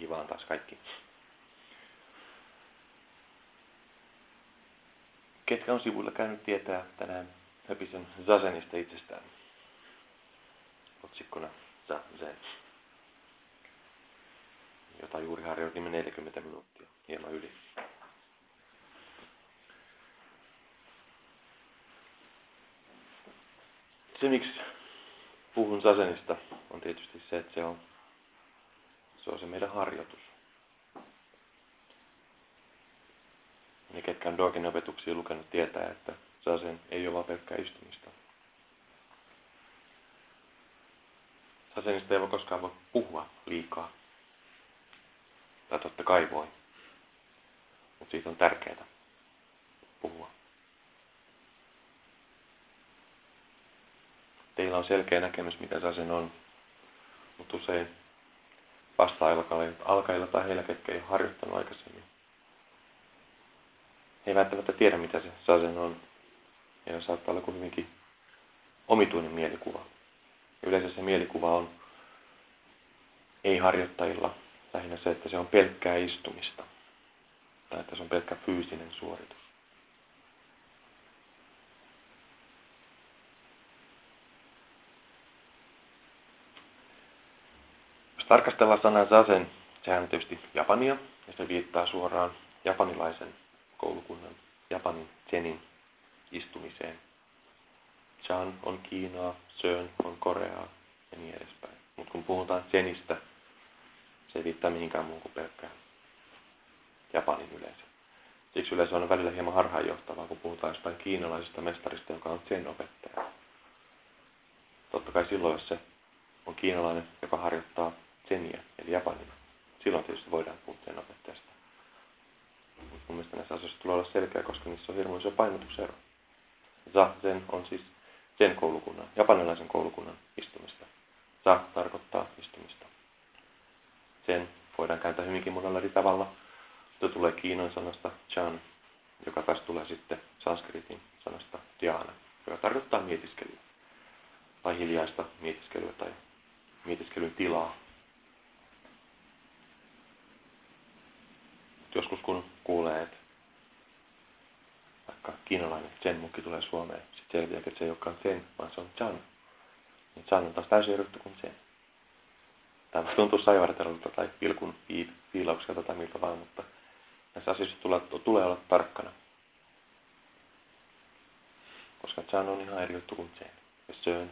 hivaan taas kaikki. Ketkä on sivuilla käynyt tietää tänään höpisen Zazenista itsestään? Otsikkona Zazen. Jota juuri harjoitimme 40 minuuttia, hieman yli. Se, miksi puhun Sasenista, on tietysti se, että se on, se on se meidän harjoitus. Ne, ketkä on Dogen opetuksia lukenut, tietää, että Sasen ei ole vain pelkkää istumista. Sasenista ei voi koskaan voi puhua liikaa. Tai totta kai voi. Mutta siitä on tärkeää puhua. Teillä on selkeä näkemys, mitä Sasen on. Mutta usein vasta-alkailla tai heillä, ketkä ei ole harjoittanut aikaisemmin, he ei välttämättä tiedä, mitä se sasen on. Ja saattaa olla hyvinkin omituinen mielikuva. Yleensä se mielikuva on ei-harjoittajilla lähinnä se, että se on pelkkää istumista. Tai että se on pelkkä fyysinen suoritus. Jos tarkastellaan sanaa zazen, sehän on tietysti japania, ja se viittaa suoraan japanilaisen koulukunnan Japanin Zenin istumiseen. Chan on Kiinaa, Sön on Koreaa ja niin edespäin. Mutta kun puhutaan Zenistä, se ei viittaa mihinkään muuhun kuin pelkkään Japanin yleensä. Siksi yleensä on välillä hieman harhaanjohtavaa, kun puhutaan jostain kiinalaisesta mestarista, joka on Zen-opettaja. Totta kai silloin, jos se on kiinalainen, joka harjoittaa Zeniä, eli Japanina, silloin tietysti voidaan puhua Zen-opettajasta. Mutta mun mielestä näissä asioissa tulee olla selkeä, koska niissä on iso painotusero. Zazen on siis sen koulukunnan, japanilaisen koulukunnan istumista. Za tarkoittaa istumista. Sen voidaan kääntää hyvinkin monella eri tavalla. Se tulee Kiinan sanasta chan, joka taas tulee sitten sanskritin sanasta dhyana, joka tarkoittaa mietiskelyä. Tai hiljaista mietiskelyä tai mietiskelyn tilaa. Joskus kun kuulee, että vaikka kiinalainen Zen mukki tulee Suomeen, sitten selviää, että se ei olekaan Zen, vaan se on Chan. Niin Chan on taas täysin eri kuin Zen. Tämä tuntuu saivartelulta tai pilkun piilaukselta tai miltä vaan, mutta näissä asioissa tulee, tulee olla tarkkana. Koska Chan on ihan eri juttu kuin Zen. Ja Sön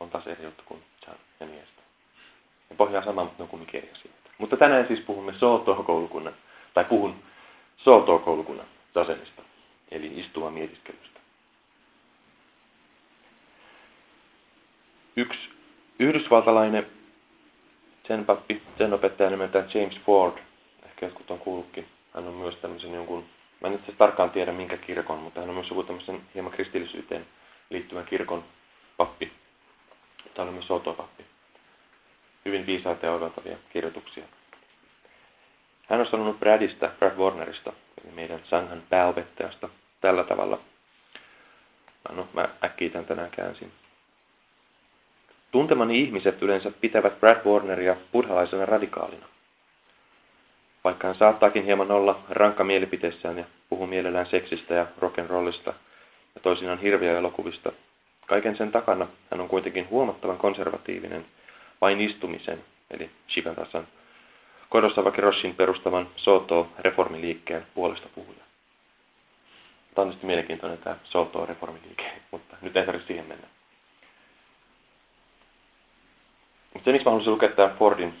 on taas eri juttu kuin Chan ja niin edespäin. Ne pohjaa samaa, mutta ne on kumminkin eri asioita. Mutta tänään siis puhumme Soto-koulukunnan, tai puhun Soto-koulukunnan tasemista, eli istuva mietiskelystä. Yksi yhdysvaltalainen sen pappi, sen opettaja nimeltään James Ford, ehkä jotkut on kuullutkin. Hän on myös tämmöisen jonkun, mä en itse tarkkaan tiedä minkä kirkon, mutta hän on myös joku tämmöisen hieman kristillisyyteen liittyvän kirkon pappi. Tämä on myös Soto-pappi. Hyvin viisaita ja odontavia kirjoituksia. Hän on sanonut Bradista, Brad Warnerista, eli meidän Sanghan pääopettajasta, tällä tavalla. No, mä äkkiä tämän tänään käänsin. Tuntemani ihmiset yleensä pitävät Brad Warneria buddhalaisena radikaalina. Vaikka hän saattaakin hieman olla rankka mielipiteessään ja puhuu mielellään seksistä ja rock'n'rollista ja toisinaan hirviä elokuvista, kaiken sen takana hän on kuitenkin huomattavan konservatiivinen vain istumisen, eli Shivatasan Kodosava Roshin perustavan Soto-reformiliikkeen puolesta puhuja. Tämä on tietysti mielenkiintoinen tämä Soto-reformiliike, mutta nyt ei tarvitse siihen mennä. Mutta se, miksi mä haluaisin lukea tämän Fordin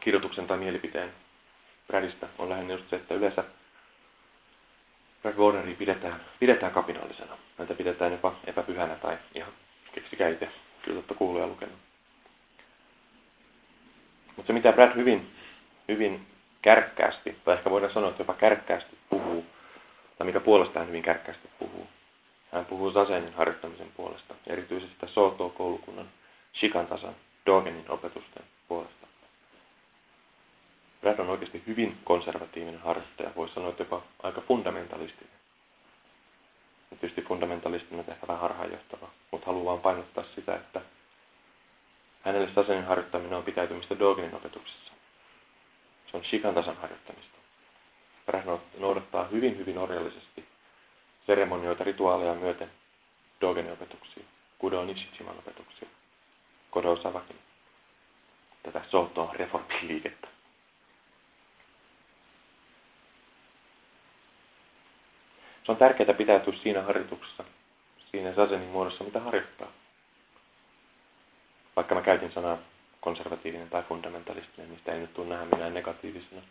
kirjoituksen tai mielipiteen Bradista, on lähinnä just se, että yleensä Brad Warneri pidetään, pidetään kapinallisena. Näitä pidetään jopa epäpyhänä tai ihan keksikää itse. Kyllä totta kuuluu ja lukenut. Mutta se, mitä Brad hyvin, hyvin kärkkäästi, tai ehkä voidaan sanoa, että jopa kärkkäästi puhuu, tai mikä puolestaan hyvin kärkkäästi puhuu, hän puhuu Zazenin harjoittamisen puolesta, erityisesti Soto-koulukunnan Shikantasan Dogenin opetusten puolesta. Brad on oikeasti hyvin konservatiivinen harjoittaja, voisi sanoa, että jopa aika fundamentalistinen. Ja tietysti fundamentalistinen on ehkä vähän harhaanjohtava, mutta haluan vain painottaa sitä, Hänelle sasenin harjoittaminen on pitäytymistä Dogenin opetuksessa. Se on shikan tasan harjoittamista. Prähän noudattaa hyvin, hyvin orjallisesti seremonioita, rituaaleja myöten Dogenin opetuksia, Kudo Nishichiman opetuksia, Kodo Savakin, tätä Soto reformiliikettä. Se on tärkeää pitäytyä siinä harjoituksessa, siinä sasenin muodossa, mitä harjoittaa. Vaikka mä käytin sanaa konservatiivinen tai fundamentalistinen, mistä ei nyt tule nähdä minä negatiivisena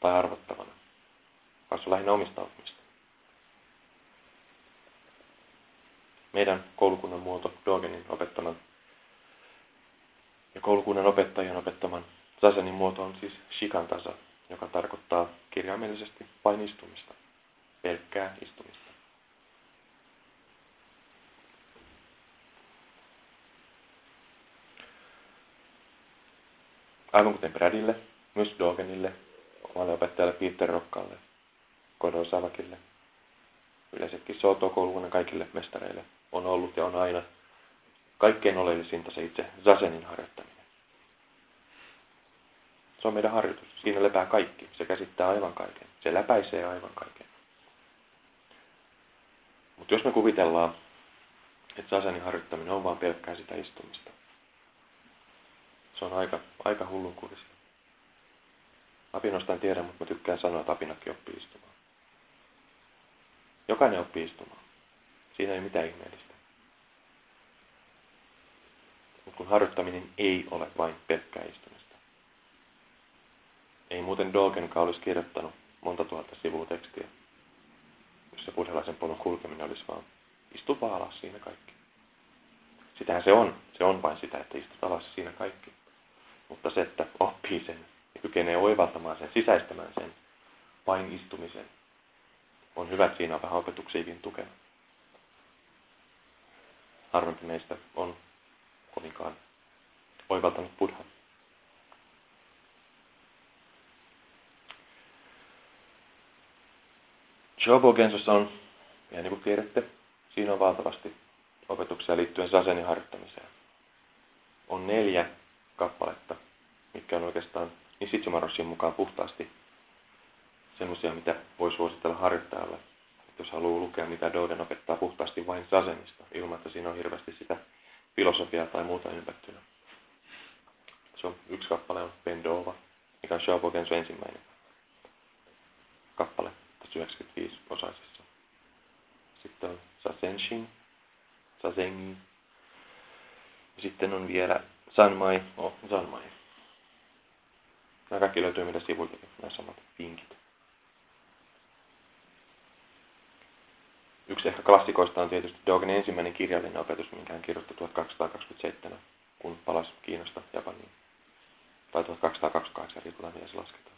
tai arvottavana, vaan se on lähinnä omistautumista. Meidän koulukunnan muoto Dogenin opettaman ja koulukunnan opettajien opettaman sasenin muoto on siis shikan tasa, joka tarkoittaa kirjaimellisesti vain istumista, pelkkää istumista. Aivan kuten Bradille, myös Dogenille, omalle opettajalle Peter Rokkalle, Kodo Savakille, yleensäkin Soto-koulukunnan kaikille mestareille on ollut ja on aina kaikkein oleellisinta se itse Zasenin harjoittaminen. Se on meidän harjoitus. Siinä lepää kaikki. Se käsittää aivan kaiken. Se läpäisee aivan kaiken. Mutta jos me kuvitellaan, että Zasenin harjoittaminen on vain pelkkää sitä istumista, se on aika, aika hullunkurista. Apinosta en tiedä, mutta mä tykkään sanoa, että apinakin oppii istumaan. Jokainen oppii istumaan. Siinä ei mitään ihmeellistä. Mutta kun harjoittaminen ei ole vain pelkkää istumista. Ei muuten Dogenkaan olisi kirjoittanut monta tuhatta sivua tekstiä, jossa buddhalaisen polun kulkeminen olisi vaan istu vaan alas siinä kaikki. Sitähän se on. Se on vain sitä, että istut alas siinä kaikki. Mutta se, että oppii sen ja kykenee oivaltamaan sen, sisäistämään sen vain istumisen, on hyvä, että siinä on vähän opetuksiakin tukena. Harvempi meistä on kovinkaan oivaltanut buddha. Shobogensossa on, ja niin kuin tiedätte, siinä on valtavasti opetuksia liittyen sasenin harjoittamiseen. On neljä kappaletta, mitkä on oikeastaan Sitsumarossin mukaan puhtaasti semmoisia, mitä voi suositella harjoittajalle. Että jos haluaa lukea, mitä Doden opettaa puhtaasti vain sasenista, ilman että siinä on hirveästi sitä filosofiaa tai muuta ympättynä. Se on yksi kappale on Bendova, mikä on Shaobogen ensimmäinen kappale tässä 95 osaisessa. Sitten on Sasenshin, Sasengi. Sitten on vielä Sanmai, oh, Sanmai. Nämä kaikki löytyy meidän sivuilta, nämä samat vinkit. Yksi ehkä klassikoista on tietysti Dogenin ensimmäinen kirjallinen opetus, minkä hän kirjoitti 1227, kun palasi Kiinasta Japaniin. Tai 1228, riippuu miten se lasketaan.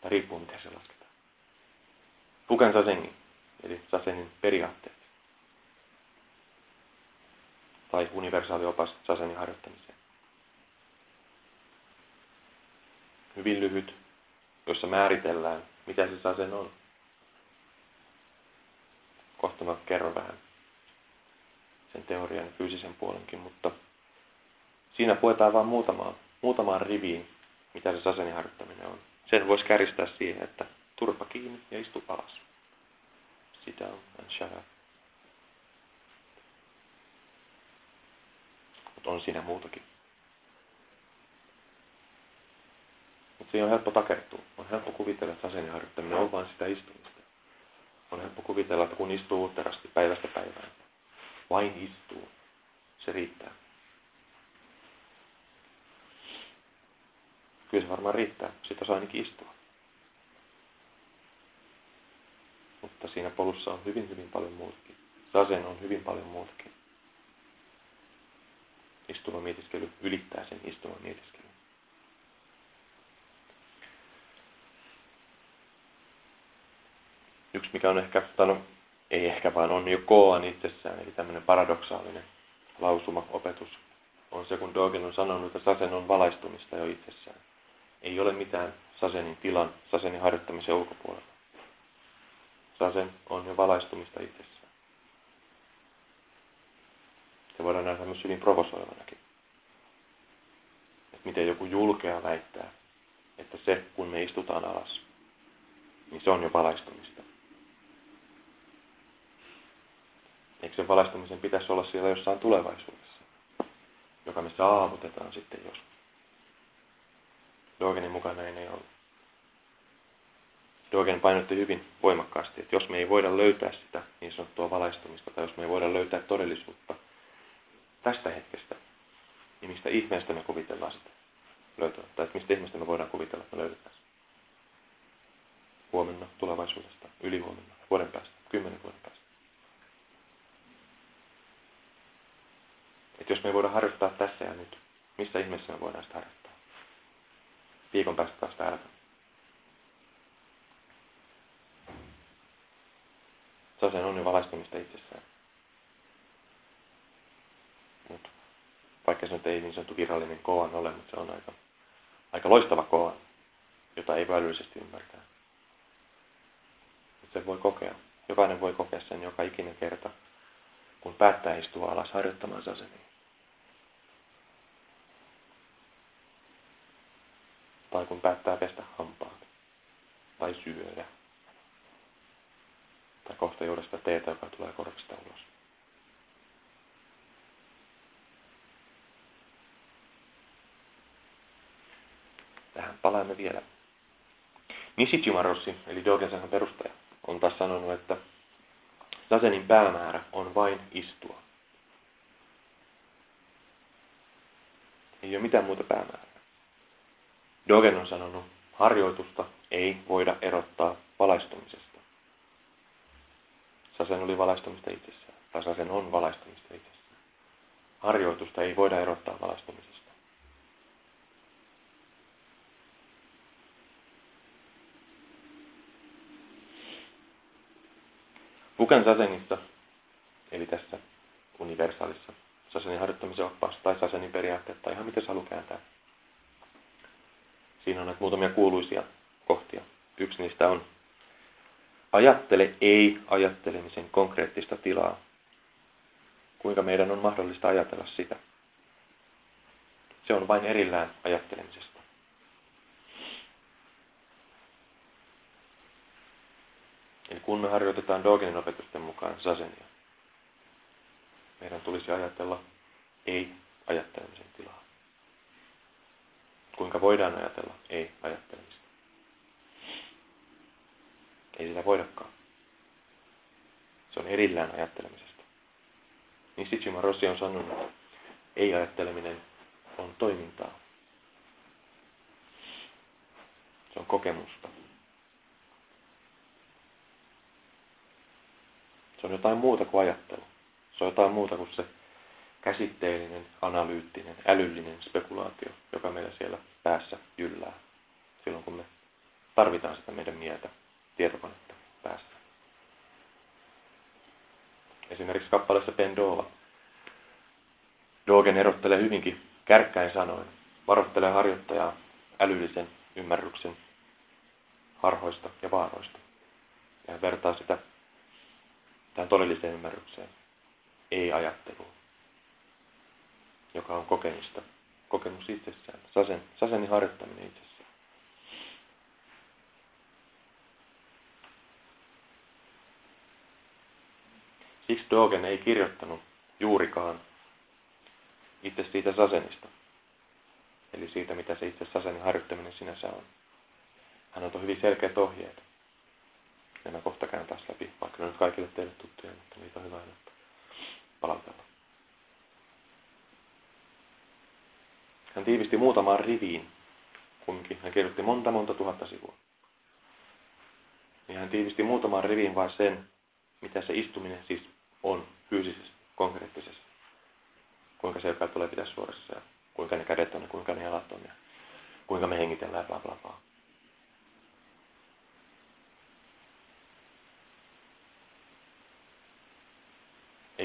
Tai riippuu miten se lasketaan. Fuken Sasengi, eli Sasenin periaatteet. Tai universaali opas Sasenin harjoittamiseen. Hyvin lyhyt, jossa määritellään, mitä se Sasen on kohta mä kerron vähän sen teorian fyysisen puolenkin, mutta siinä puetaan vain muutamaan, muutamaan riviin, mitä se sasenin harjoittaminen on. Sen voisi käristää siihen, että turpa kiinni ja istu alas. Sitä on shara. Mutta on siinä muutakin. Mutta siinä on helppo takertua. On helppo kuvitella, että sasenin harjoittaminen on vain sitä istumista. On helppo kuvitella, että kun istuu uutterasti päivästä päivään, vain istuu, se riittää. Kyllä se varmaan riittää, sitä saa ainakin istua. Mutta siinä polussa on hyvin, hyvin paljon muutakin. Sasen on hyvin paljon muutakin. Istuva mietiskely ylittää sen istuvan mietiskelyn. Yksi, mikä on ehkä, tai no, ei ehkä vaan on jo koan itsessään, eli tämmöinen paradoksaalinen lausuma, opetus, on se, kun Dogen on sanonut, että sasen on valaistumista jo itsessään. Ei ole mitään sasenin tilan, sasenin harjoittamisen ulkopuolella. Sasen on jo valaistumista itsessään. Se voidaan nähdä myös hyvin provosoivanakin. Että miten joku julkea väittää, että se, kun me istutaan alas, niin se on jo valaistumista. Eikö sen valaistumisen pitäisi olla siellä jossain tulevaisuudessa, joka me saavutetaan sitten joskus. Dogenin mukana ei ole. Dogen painotti hyvin voimakkaasti, että jos me ei voida löytää sitä niin sanottua valaistumista, tai jos me ei voida löytää todellisuutta tästä hetkestä, niin mistä ihmeestä me kuvitellaan sitä löytää, tai että mistä ihmeestä me voidaan kuvitella, että me löydetään Huomenna, tulevaisuudesta, ylihuomenna, vuoden päästä, kymmenen vuoden päästä. Että jos me ei voida harjoittaa tässä ja nyt, missä ihmeessä me voidaan sitä harjoittaa? Viikon päästä taas täällä. Se on jo valaistumista itsessään. Mut, vaikka se nyt ei niin sanottu virallinen koan ole, mutta se on aika, aika loistava koan, jota ei välyisesti ymmärtää. Se voi kokea. Jokainen voi kokea sen joka ikinen kerta, kun päättää istua alas harjoittamaan sasenia. Tai kun päättää pestä hampaat. Tai syödä. Tai kohta juoda sitä teetä, joka tulee korvista ulos. Tähän palaamme vielä. Nishichima Rossi, eli Dogensahan perustaja, on taas sanonut, että Sasenin päämäärä on vain istua. Ei ole mitään muuta päämäärää. Dogen on sanonut, harjoitusta ei voida erottaa valaistumisesta. Sasen oli valaistumista itsessään, tai Sasen on valaistumista itsessään. Harjoitusta ei voida erottaa valaistumisesta. Puken Sasenissa, eli tässä universaalissa Sasenin harjoittamisen oppaassa tai Sasenin periaatteet, tai ihan miten haluaa kääntää, Siinä on näitä muutamia kuuluisia kohtia. Yksi niistä on ajattele ei-ajattelemisen konkreettista tilaa. Kuinka meidän on mahdollista ajatella sitä. Se on vain erillään ajattelemisesta. Eli kun me harjoitetaan Dogenin opetusten mukaan sasenia, meidän tulisi ajatella ei-ajattelemisen tilaa. Kuinka voidaan ajatella ei-ajattelemista? Ei sitä voidakaan. Se on erillään ajattelemisesta. Niin Sitsima Rossi on sanonut, että ei-ajatteleminen on toimintaa. Se on kokemusta. Se on jotain muuta kuin ajattelu. Se on jotain muuta kuin se käsitteellinen, analyyttinen, älyllinen spekulaatio, joka meillä siellä päässä jyllää silloin, kun me tarvitaan sitä meidän mieltä, tietokonetta päässä. Esimerkiksi kappaleessa Pendova. Dogen erottelee hyvinkin kärkkäin sanoin, varoittelee harjoittajaa älyllisen ymmärryksen harhoista ja vaaroista. Ja vertaa sitä tähän todelliseen ymmärrykseen, ei ajatteluun joka on kokemusta, kokemus itsessään, sasen, sasenin harjoittaminen itsessään. Siksi Dogen ei kirjoittanut juurikaan itse siitä sasenista. Eli siitä, mitä se itse sasenin harjoittaminen sinänsä on. Hän on hyvin selkeät ohjeet. Ja mä kohta käyn taas läpi, vaikka ne on kaikille teille tuttuja, mutta niitä on hyvä aina palautella. Hän tiivisti muutamaan riviin kunkin. Hän kirjoitti monta monta tuhatta sivua. Ja hän tiivisti muutamaan riviin vain sen, mitä se istuminen siis on fyysisesti, konkreettisesti. Kuinka se joka tulee pitää suorassa ja kuinka ne kädet on ja kuinka ne jalat on ja kuinka me hengitellään bla bla bla.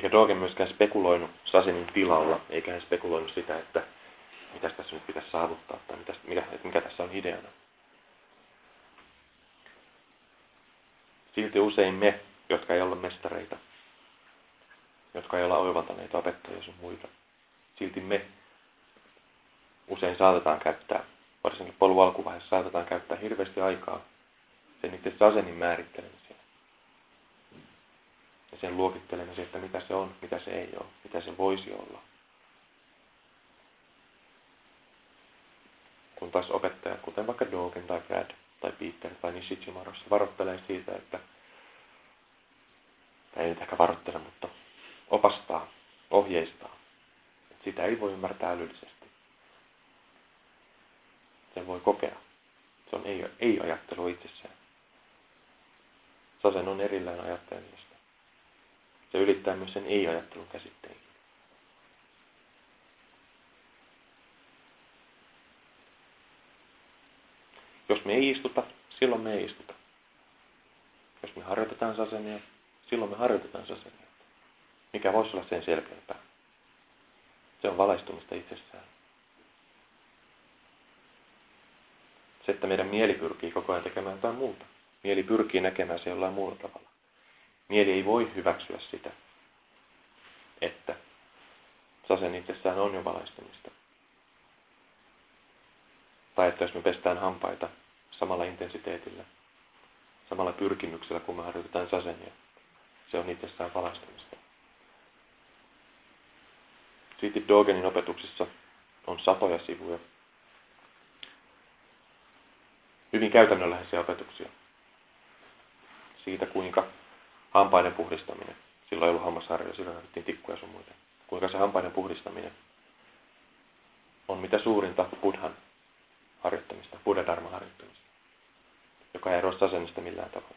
Eikä Dogen myöskään spekuloinut Sasinin tilalla, eikä hän spekuloinut sitä, että mitä tässä nyt pitäisi saavuttaa tai mitä, mikä, mikä tässä on ideana. Silti usein me, jotka ei ole mestareita, jotka ei olla oivaltaneita opettajia sun muita, silti me usein saatetaan käyttää varsinkin polun alkuvaiheessa saatetaan käyttää hirveästi aikaa sen itse sasenin määrittelemiseen. Ja sen luokittelemiseen, että mitä se on, mitä se ei ole, mitä se voisi olla. Kun taas opettajat, kuten vaikka Dogen tai Brad tai Peter tai Nishichimaros, varoittelee siitä, että tai ei nyt ehkä varoittele, mutta opastaa, ohjeistaa. Että sitä ei voi ymmärtää älyllisesti. Sen voi kokea. Se on ei-ajattelu ei itsessään. Sasen on erillään ajattelijasta. Se ylittää myös sen ei-ajattelun käsitteen. Jos me ei istuta, silloin me ei istuta. Jos me harjoitetaan sasenia, silloin me harjoitetaan sasenia. Mikä voisi olla sen selkeämpää? Se on valaistumista itsessään. Se, että meidän mieli pyrkii koko ajan tekemään jotain muuta. Mieli pyrkii näkemään se jollain muulla tavalla. Mieli ei voi hyväksyä sitä, että sasen itsessään on jo valaistumista. Tai että jos me pestään hampaita samalla intensiteetillä, samalla pyrkimyksellä, kun me harjoitetaan sasenia, se on itsessään valaistumista. Siitä Dogenin opetuksissa on satoja sivuja. Hyvin käytännönläheisiä opetuksia. Siitä, kuinka hampaiden puhdistaminen, silloin ei ollut hammasharjoja, silloin näytettiin tikkuja sun muita. Kuinka se hampaiden puhdistaminen on mitä suurinta buddhan harjoittamista, buddha harjoittamista, joka ei eroa asennista millään tavalla.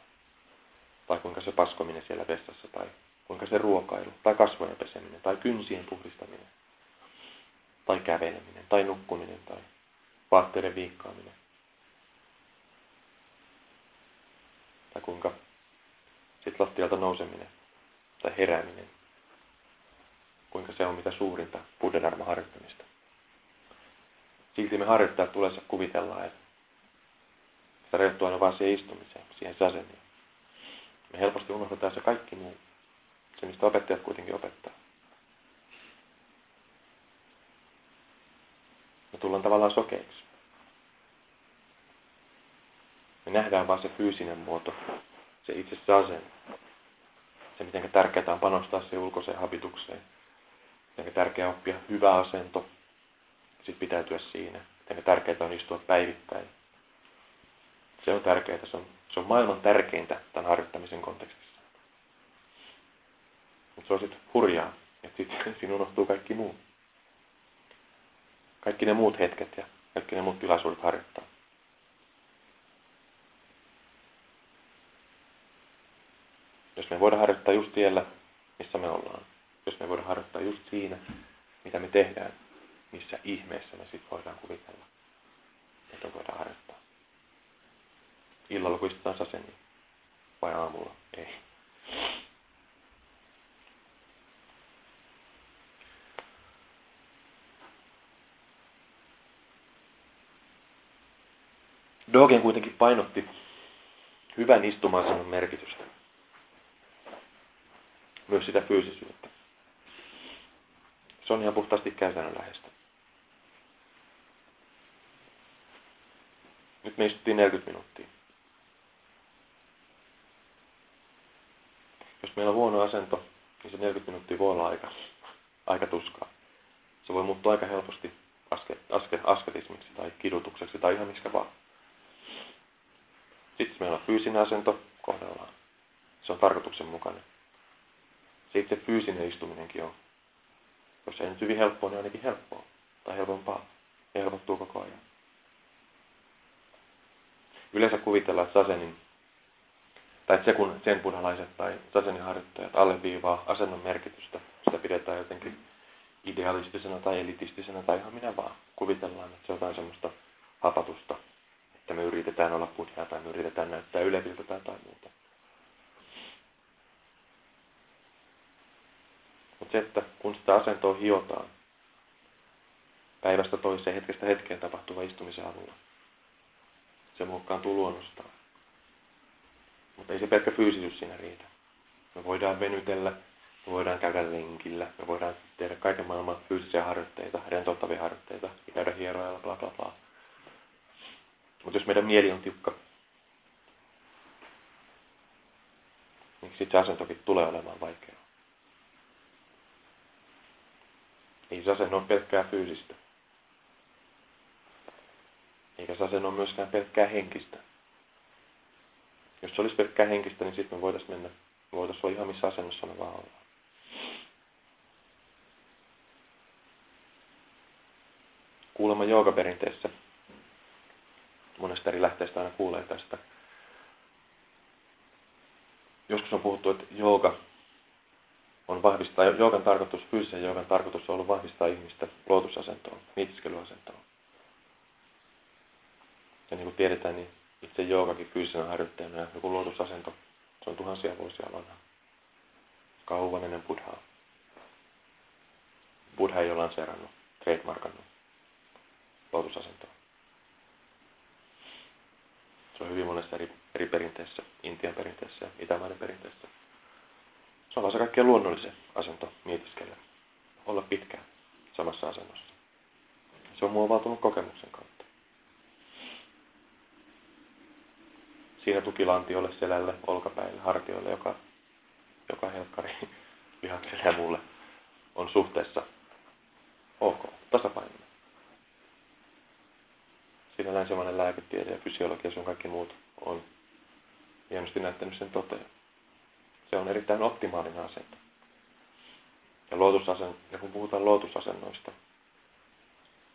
Tai kuinka se paskominen siellä vessassa, tai kuinka se ruokailu, tai kasvojen peseminen, tai kynsien puhdistaminen, tai käveleminen, tai nukkuminen, tai vaatteiden viikkaaminen. Tai kuinka sitten lattialta nouseminen, tai herääminen, kuinka se on mitä suurinta buddha harjoittamista. Silti me harjoittajat tulessa kuvitellaan, että sitä rajoittuu aina vaan siihen istumiseen, siihen saseniin. Me helposti unohdetaan se kaikki muu. Se, mistä opettajat kuitenkin opettaa. Me tullaan tavallaan sokeiksi. Me nähdään vain se fyysinen muoto, se itse se asenne. Se, miten tärkeää on panostaa se ulkoiseen habitukseen. Miten tärkeää oppia hyvä asento. Sitten pitäytyä siinä. Miten tärkeää on istua päivittäin. Se on tärkeää. Se on, se on maailman tärkeintä tämän harjoittamisen kontekstissa. Mutta se on sitten hurjaa, että sitten siinä unohtuu kaikki muu. Kaikki ne muut hetket ja kaikki ne muut tilaisuudet harjoittaa. Jos me voidaan harjoittaa just siellä, missä me ollaan. Jos me voidaan harjoittaa just siinä, mitä me tehdään, missä ihmeessä me sitten voidaan kuvitella, että voidaan harjoittaa. Illalla kun istutaan saseni, vai aamulla? Ei. Dogen kuitenkin painotti hyvän istumasanon merkitystä. Myös sitä fyysisyyttä. Se on ihan puhtaasti käytännönläheistä. Nyt me istuttiin 40 minuuttia. Jos meillä on huono asento, niin se 40 minuuttia voi olla aika, aika tuskaa. Se voi muuttua aika helposti aske, aske, asketismiksi tai kidutukseksi tai ihan miksi vaan. Sitten meillä on fyysinen asento kohdallaan. Se on tarkoituksenmukainen. Se fyysinen istuminenkin on. Jos ei nyt hyvin helppoa, niin ainakin helppoa. Tai helpompaa. Ja helpottuu koko ajan. Yleensä kuvitellaan, että sasenin, tai se kun sen buddhalaiset tai sasenin harjoittajat alleviivaa asennon merkitystä. Sitä pidetään jotenkin idealistisena tai elitistisena tai ihan minä vaan. Kuvitellaan, että se on jotain semmoista hapatusta että me yritetään olla buddhaa tai me yritetään näyttää yleviltä tai jotain muuta. Mutta se, että kun sitä asentoa hiotaan päivästä toiseen hetkestä hetkeen tapahtuva istumisen avulla, se muokkaantuu luonnostaan. Mutta ei se pelkkä fyysisyys siinä riitä. Me voidaan venytellä, me voidaan käydä lenkillä, me voidaan tehdä kaiken maailman fyysisiä harjoitteita, rentouttavia harjoitteita, käydä hieroilla, bla bla bla. Mutta jos meidän mieli on tiukka, niin sitten se asentokin tulee olemaan vaikeaa. Ei se asento ole pelkkää fyysistä. Eikä se asento ole myöskään pelkkää henkistä. Jos se olisi pelkkää henkistä, niin sitten me voitaisiin mennä, me voitaisiin olla ihan missä asennossa me vaan ollaan. Kuulemma joogaperinteessä monesta eri lähteestä aina kuulee tästä. Joskus on puhuttu, että jooga on vahvistaa, joogan tarkoitus, fyysisen joogan tarkoitus on ollut vahvistaa ihmistä luotusasentoon, mietiskelyasentoon. Ja niin kuin tiedetään, niin itse joogakin fyysisenä harjoittajana ja joku luotusasento, se on tuhansia vuosia vanha. Kauan ennen buddhaa. Buddha ei ole lanseerannut, trademarkannut luotusasentoa. Se on hyvin monessa eri, eri perinteessä, Intian perinteessä ja Itämaiden perinteessä. Se on se kaikkein luonnollisen asento mietiskellä. Olla pitkään samassa asennossa. Se on muovautunut kokemuksen kautta. Siinä tukilantiolle, selälle, olkapäille, hartioille, joka, joka helkkari lihakselle ja muulle on suhteessa ok, tasapainoinen. Siinä länsimainen lääketiede ja fysiologia ja sun kaikki muut on hienosti näyttänyt sen toteen. Se on erittäin optimaalinen asento. Ja, luotusasen, ja kun puhutaan luotusasennoista,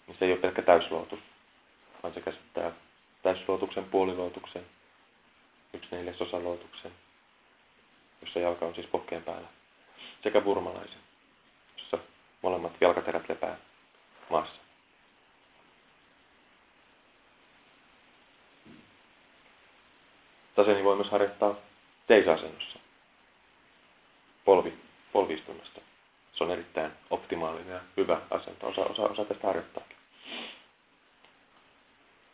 niin se ei ole pelkkä täysluotus, vaan se käsittää täysluotuksen, puoliluotuksen, yksi neljäsosa luotuksen, jossa jalka on siis pokkeen päällä, sekä burmalaisen, jossa molemmat jalkaterät lepää maassa. Taseni voi myös harjoittaa teisasennossa polvi, polvistunnasta. Se on erittäin optimaalinen ja hyvä asento. Osa, osa, osa tästä harjoittaakin.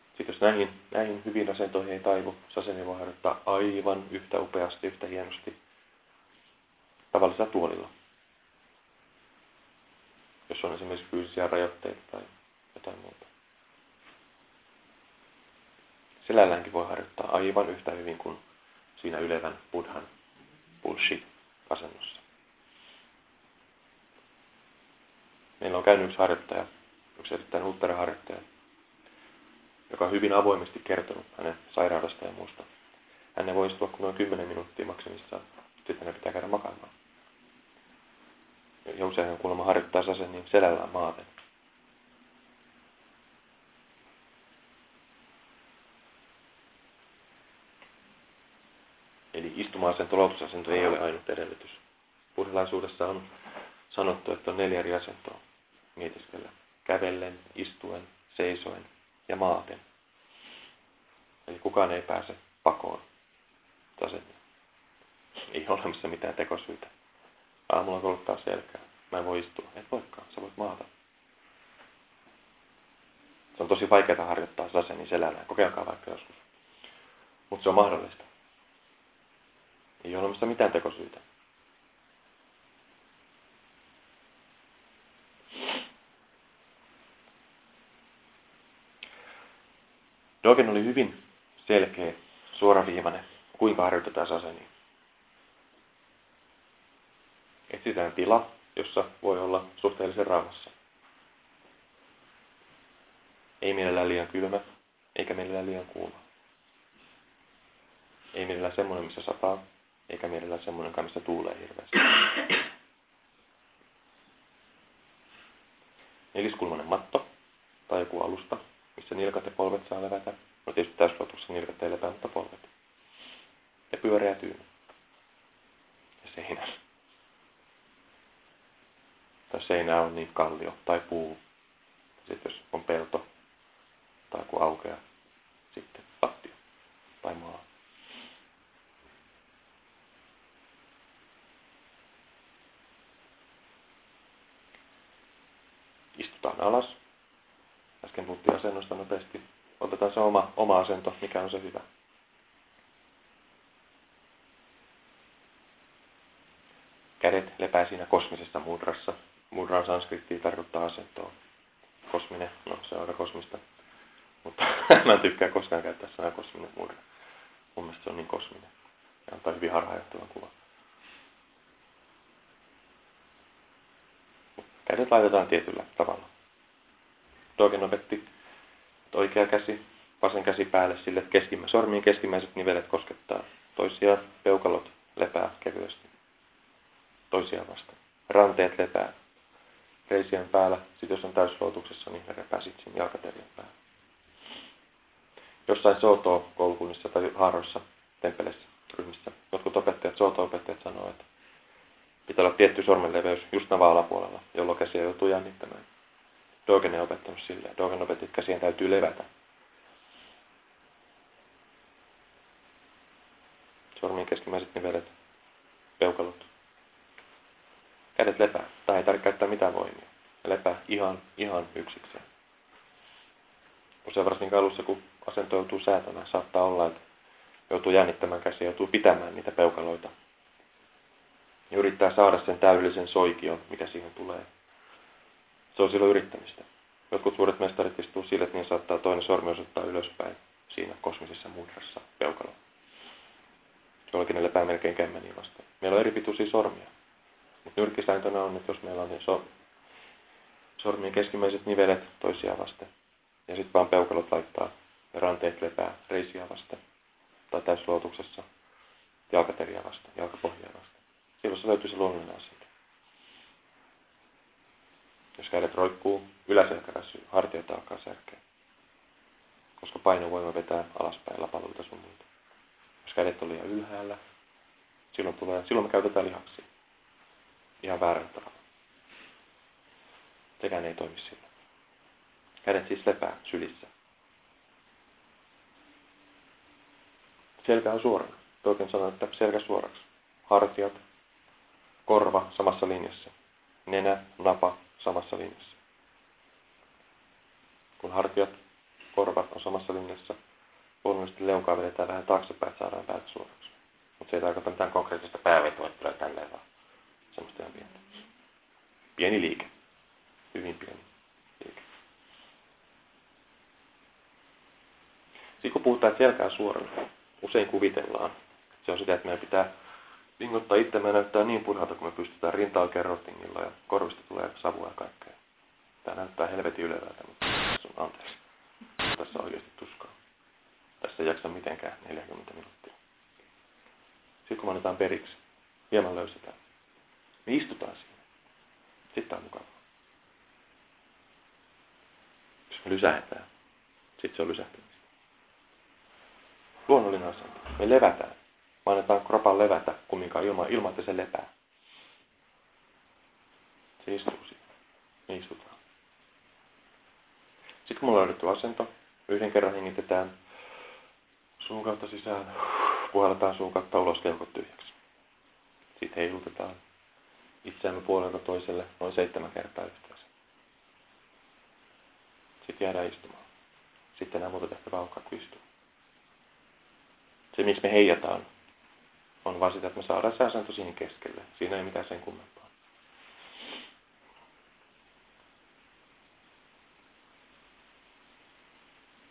Sitten jos näihin, näihin hyviin asentoihin ei taivu, saseni voi harjoittaa aivan yhtä upeasti, yhtä hienosti tavallisella tuolilla. Jos on esimerkiksi fyysisiä rajoitteita tai jotain muuta. Selälläänkin voi harjoittaa aivan yhtä hyvin kuin siinä ylevän buddhan bullshit asennossa. Meillä on käynyt yksi harjoittaja, yksi erittäin harjoittaja, joka on hyvin avoimesti kertonut hänen sairaudesta ja muusta. Hän voi istua kuin noin 10 minuuttia maksimissaan. Sitten hänen pitää käydä makaamaan. Ja usein hän kuulemma harjoittaa sen niin selällään maaten. Eli istuma-asento, loutusasento ei ole ainut edellytys. Buddhalaisuudessa on sanottu, että on neljä eri asentoa mietiskellä. Kävellen, istuen, seisoen ja maaten. Eli kukaan ei pääse pakoon asenne. Ei ole olemassa mitään tekosyitä. Aamulla koluttaa selkää. Mä en voi istua. Et voikaan, sä voit maata. Se on tosi vaikeaa harjoittaa saseni selällään. Kokeilkaa vaikka joskus. Mutta se on mahdollista. Ei ole olemassa mitään tekosyitä. Dogen oli hyvin selkeä, suoraviivainen, kuinka harjoitetaan saseni. Etsitään tila, jossa voi olla suhteellisen rauhassa. Ei mielellään liian kylmä, eikä mielellään liian kuuma. Ei mielellään semmoinen, missä sataa, eikä mielellään semmoinen, missä tuulee hirveästi. Neliskulmainen matto tai joku alusta, missä nilkat ja polvet saa levätä. No tietysti täyslotuksessa nilkat ei lepää, mutta polvet. Ja pyöreä tyyny. Ja seinä. Tai seinä on niin kallio tai puu. Sitten jos on pelto tai kun aukeaa, sitten lattia tai maa. Istutaan alas. Äsken puhuttiin asennosta nopeasti. Otetaan se oma, oma asento, mikä on se hyvä. Kädet lepää siinä kosmisessa mudrassa. Mudran sanskrittiin tarkoittaa asentoa. Kosminen, no se on aika kosmista. Mutta mä en tykkää koskaan käyttää sanaa kosminen murre. Mun mielestä se on niin kosminen. Ja antaa hyvin harhaanjohtavan kuva. Kädet laitetaan tietyllä tavalla. Dogen opetti, oikea käsi, vasen käsi päälle sille, että keskimä, sormien keskimmäiset nivelet koskettaa toisia peukalot lepää kevyesti. Toisia vasta. Ranteet lepää. Reisien päällä, sitten jos on täysloutuksessa, niin ne repää sitten sinne jalkaterien päällä. Jossain Soto-koulukunnissa tai haaroissa, tempeleissä, ryhmissä, jotkut opettajat, Soto-opettajat sanoo, että pitää olla tietty sormenleveys just navaa alapuolella, jolloin käsiä joutuu jännittämään. Dogen ei opettanut silleen. Dogen opetti, että käsien täytyy levätä. Sormien keskimmäiset nivelet, peukalot. Kädet lepää. Tai ei tarvitse käyttää mitään voimia. Ne lepää ihan, ihan yksikseen. Usein varsinkin alussa, kun asento joutuu säätämään, saattaa olla, että joutuu jännittämään käsiä, joutuu pitämään niitä peukaloita. Ja yrittää saada sen täydellisen soikion, mikä siihen tulee. Se on silloin yrittämistä. Jotkut suuret mestarit istuu sille, että niin saattaa toinen sormi osoittaa ylöspäin siinä kosmisessa mudrassa peukalo. Jollakin ne lepää melkein kämmeniin vasta. Meillä on eri pituisia sormia. Mutta nyrkkisääntönä on, että jos meillä on niin so, sormien keskimmäiset nivelet toisiaan vasten, ja sitten vaan peukalot laittaa ja ranteet lepää reisiä vasten, tai täysluotuksessa jalkateriä vasten, jalkapohjaa vasten. Silloin se löytyy se luonnollinen asia. Jos kädet roikkuu, yläselkä väsyy, hartiat alkaa särkeä. Koska painovoima vetää alaspäin lapaluita sun muuta. Jos kädet on liian ylhäällä, silloin, tulee, silloin me käytetään lihaksia. Ihan väärällä tavalla. Sekään ei toimi sillä. Kädet siis lepää sylissä. Selkä on suorana. Toikin sanoo, että selkä suoraksi. Hartiat, korva samassa linjassa. Nenä, napa, samassa linjassa. Kun hartiat, korvat on samassa linjassa, luonnollisesti leukaa vedetään vähän taaksepäin, että saadaan päät suoraksi. Mutta se ei tarkoita mitään konkreettista päävetoa, että tulee tälleen vaan. Semmoista ihan pientä. Pieni liike. Hyvin pieni liike. Sitten kun puhutaan, että selkää suorana, usein kuvitellaan, se on sitä, että meidän pitää Vingottaa itsemme näyttää niin purhalta, kun me pystytään rinta oikein rottingilla ja korvista tulee savua ja kaikkea. Tämä näyttää helvetin ylevältä, mutta on anteeksi. Tässä on oikeasti tuskaa. Tässä ei jaksa mitenkään 40 minuuttia. Sitten kun annetaan periksi, hieman löysetään. Me istutaan siinä. Sitten on mukavaa. Jos me lysähetään, sitten se on lysähtymistä. Luonnollinen asento. Me levätään me annetaan kropan levätä kumminkaan ilman, ilman että se lepää. Se istuu siinä. Me istutaan. Sitten kun mulla on löydetty asento, yhden kerran hengitetään suun kautta sisään, puhalletaan suun kautta ulos keuhkot tyhjäksi. Sitten heilutetaan itseämme puolelta toiselle noin seitsemän kertaa yhteensä. Sitten jäädään istumaan. Sitten enää muuta tehtävää alkaa kuin istua. Se, miksi me heijataan, on vaan sitä, että me saadaan asento siihen keskelle. Siinä ei mitään sen kummempaa.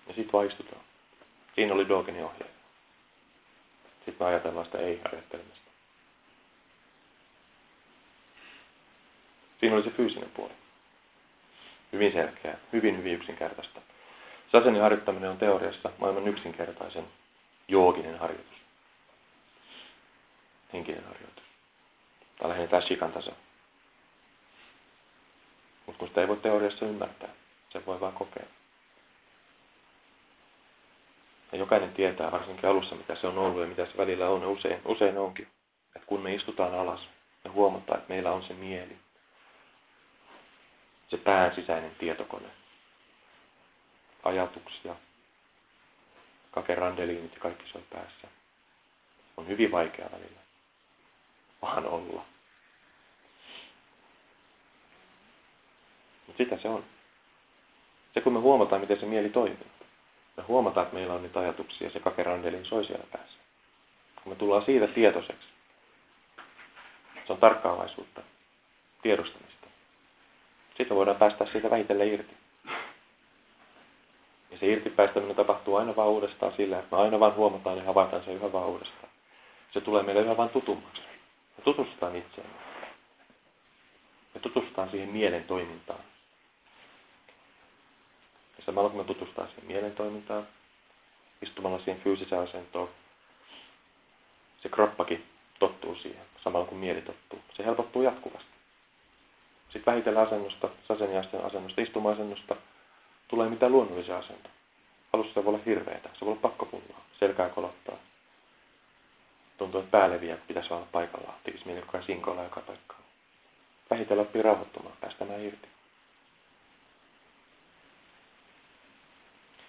Ja sitten vaistutaan. Siinä oli Dogenin ohje. Sitten me ajatellaan sitä ei-ajattelemista. Siinä oli se fyysinen puoli. Hyvin selkeä, hyvin hyvin yksinkertaista. Sasenin harjoittaminen on teoriassa maailman yksinkertaisen jooginen harjoitus henkinen harjoitus. Tai lähinnä tämä shikan taso. Mutta kun sitä ei voi teoriassa ymmärtää, se voi vaan kokea. Ja jokainen tietää, varsinkin alussa, mitä se on ollut ja mitä se välillä on, ja usein, usein onkin. Että kun me istutaan alas, me huomataan, että meillä on se mieli. Se pään sisäinen tietokone. Ajatuksia, kakerandeliinit ja kaikki on päässä. On hyvin vaikea välillä vaan olla. Mutta sitä se on. Se kun me huomataan, miten se mieli toimii. Me huomataan, että meillä on niitä ajatuksia, se kakerandelin soi siellä päässä. Kun me tullaan siitä tietoiseksi, se on tarkkaavaisuutta, tiedostamista. Sitten voidaan päästä siitä vähitellen irti. Ja se irtipäästäminen tapahtuu aina vaan uudestaan sillä, että me aina vaan huomataan ja havaitaan se yhä vaan uudestaan. Se tulee meille yhä vaan tutummaksi. Me tutustutaan itseemme. Me tutustutaan siihen mielen toimintaan. Ja samalla kun me tutustutaan siihen mielen toimintaan, istumalla siihen fyysiseen asentoon, se kroppakin tottuu siihen, samalla kun mieli tottuu. Se helpottuu jatkuvasti. Sitten vähitellen asennosta, saseniasten asennosta, istuma-asennosta, tulee mitä luonnollisia asento. Alussa se voi olla hirveätä, se voi olla pakkopullaa, selkää kolottaa. Tuntuu, että pääleviä pitäisi olla paikallaan, tekisi mieli koko ajan sinkoilla joka paikkaan. Vähitellen oppii rauhoittumaan, päästämään irti.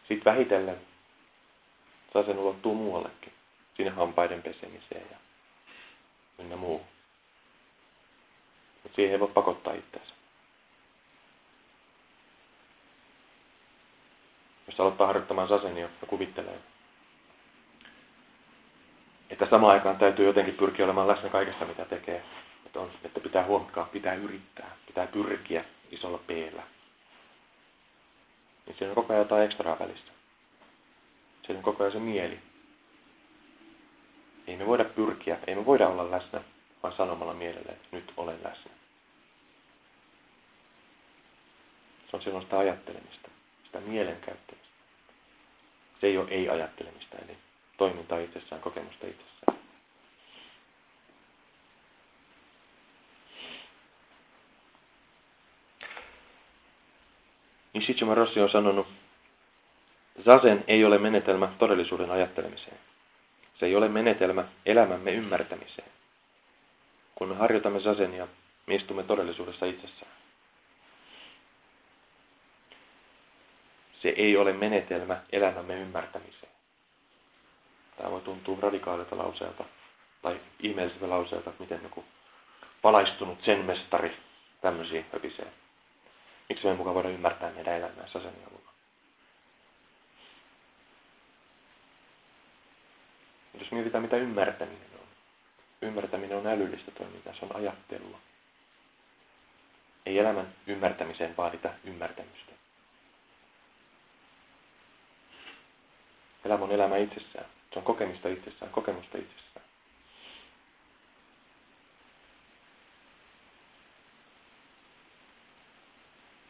Sitten vähitellen sasen ulottuu muuallekin, sinne hampaiden pesemiseen ja ynnä muu. Mutta siihen ei voi pakottaa itseänsä. Jos aloittaa harjoittamaan sasenia ja kuvittelee, että samaan aikaan täytyy jotenkin pyrkiä olemaan läsnä kaikesta, mitä tekee. Että, on, että pitää huomatkaa, pitää yrittää, pitää pyrkiä isolla p Niin siinä on koko ajan jotain ekstraa välissä. Siinä on koko ajan se mieli. Ei me voida pyrkiä, ei me voida olla läsnä, vaan sanomalla mielelle, että nyt olen läsnä. Se on silloin sitä ajattelemista, sitä mielen käyttämistä. Se ei ole ei-ajattelemista, eli toimintaa itsessään, kokemusta itsessään. Nishichima Rossi on sanonut, Zazen ei ole menetelmä todellisuuden ajattelemiseen. Se ei ole menetelmä elämämme ymmärtämiseen. Kun me harjoitamme Zazenia, me istumme todellisuudessa itsessään. Se ei ole menetelmä elämämme ymmärtämiseen. Tämä voi tuntua radikaalilta lauseelta tai ihmeelliseltä lauseelta, että miten joku valaistunut sen mestari tämmöisiä höpisee. Miksi me mukaan voida ymmärtää meidän elämää Sasenia avulla? Jos mietitään, mitä ymmärtäminen on. Ymmärtäminen on älyllistä toimintaa, se on ajattelua. Ei elämän ymmärtämiseen vaadita ymmärtämystä. Elämä on elämä itsessään. Se on kokemista itsessään, kokemusta itsessään.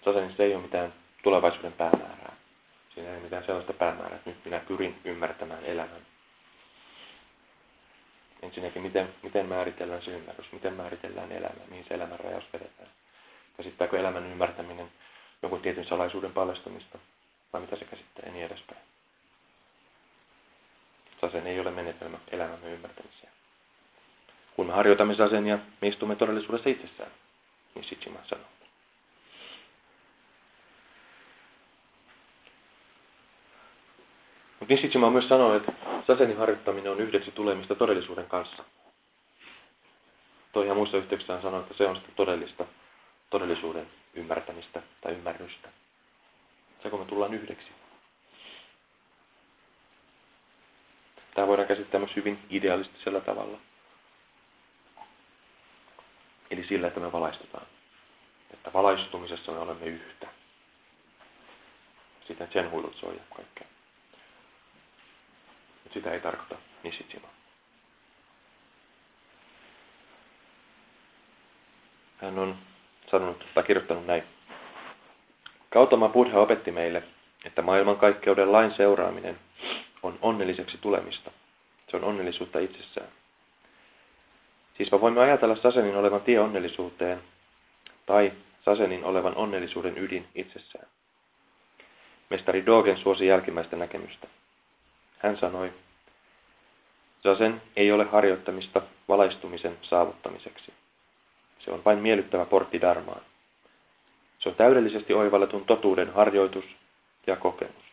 Sasenissa ei ole mitään tulevaisuuden päämäärää. Siinä ei ole mitään sellaista päämäärää, että nyt minä pyrin ymmärtämään elämän. Ensinnäkin, miten, miten määritellään se ymmärrys, miten määritellään elämä, mihin se elämän rajaus vedetään. Käsittääkö elämän ymmärtäminen jonkun tietyn salaisuuden paljastumista, vai mitä se käsittää ja niin edespäin. Sasen ei ole menetelmä elämämme ymmärtämiseen. Kun me harjoitamme sasenia, me istumme todellisuudessa itsessään, niin Shichima sanoo. Mutta Nishijima myös sanoi, että sasenin harjoittaminen on yhdeksi tulemista todellisuuden kanssa. Toi ihan muissa yhteyksissä sanoi, että se on sitä todellista todellisuuden ymmärtämistä tai ymmärrystä. Se kun me tullaan yhdeksi. Tämä voidaan käsittää myös hyvin idealistisella tavalla. Eli sillä, että me valaistutaan. Että valaistumisessa me olemme yhtä. Sitä sen huilut soi ja kaikkea. Mutta sitä ei tarkoita Nishijima. Hän on sanonut tai kirjoittanut näin. Kautama Buddha opetti meille, että maailmankaikkeuden lain seuraaminen on onnelliseksi tulemista. Se on onnellisuutta itsessään. Siis voimme ajatella Sasenin olevan tie onnellisuuteen tai Sasenin olevan onnellisuuden ydin itsessään. Mestari Dogen suosi jälkimmäistä näkemystä. Hän sanoi, Sasen ei ole harjoittamista valaistumisen saavuttamiseksi. Se on vain miellyttävä portti darmaan. Se on täydellisesti oivalletun totuuden harjoitus ja kokemus.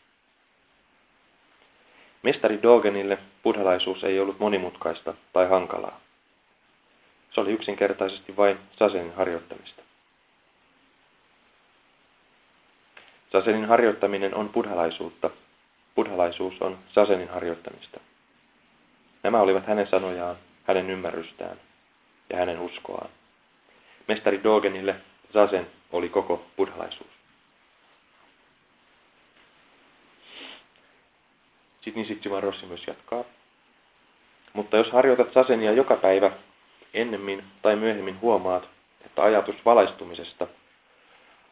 Mestari Dogenille buddhalaisuus ei ollut monimutkaista tai hankalaa. Se oli yksinkertaisesti vain sasenin harjoittamista. Sasenin harjoittaminen on buddhalaisuutta. Buddhalaisuus on sasenin harjoittamista. Nämä olivat hänen sanojaan, hänen ymmärrystään ja hänen uskoaan. Mestari Dogenille sasen oli koko buddhalaisuus. Sitten Nisitsivan Rossi myös jatkaa. Mutta jos harjoitat sasenia joka päivä, ennemmin tai myöhemmin huomaat, että ajatus valaistumisesta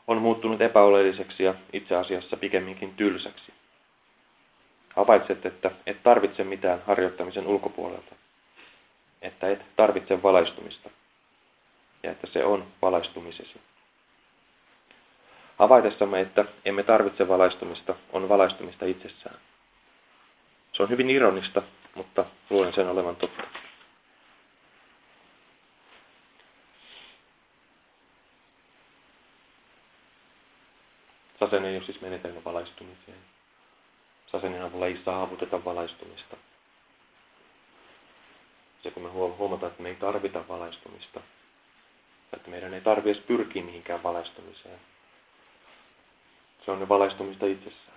on muuttunut epäoleelliseksi ja itse asiassa pikemminkin tylsäksi. Havaitset, että et tarvitse mitään harjoittamisen ulkopuolelta, että et tarvitse valaistumista ja että se on valaistumisesi. Havaitessamme, että emme tarvitse valaistumista, on valaistumista itsessään. Se on hyvin ironista, mutta luulen sen olevan totta. Sasen ei ole siis menetelmä valaistumiseen. Sasenin avulla ei saavuteta valaistumista. Se kun me huomataan, että me ei tarvita valaistumista, että meidän ei tarvitse pyrkiä mihinkään valaistumiseen. Se on ne valaistumista itsessään.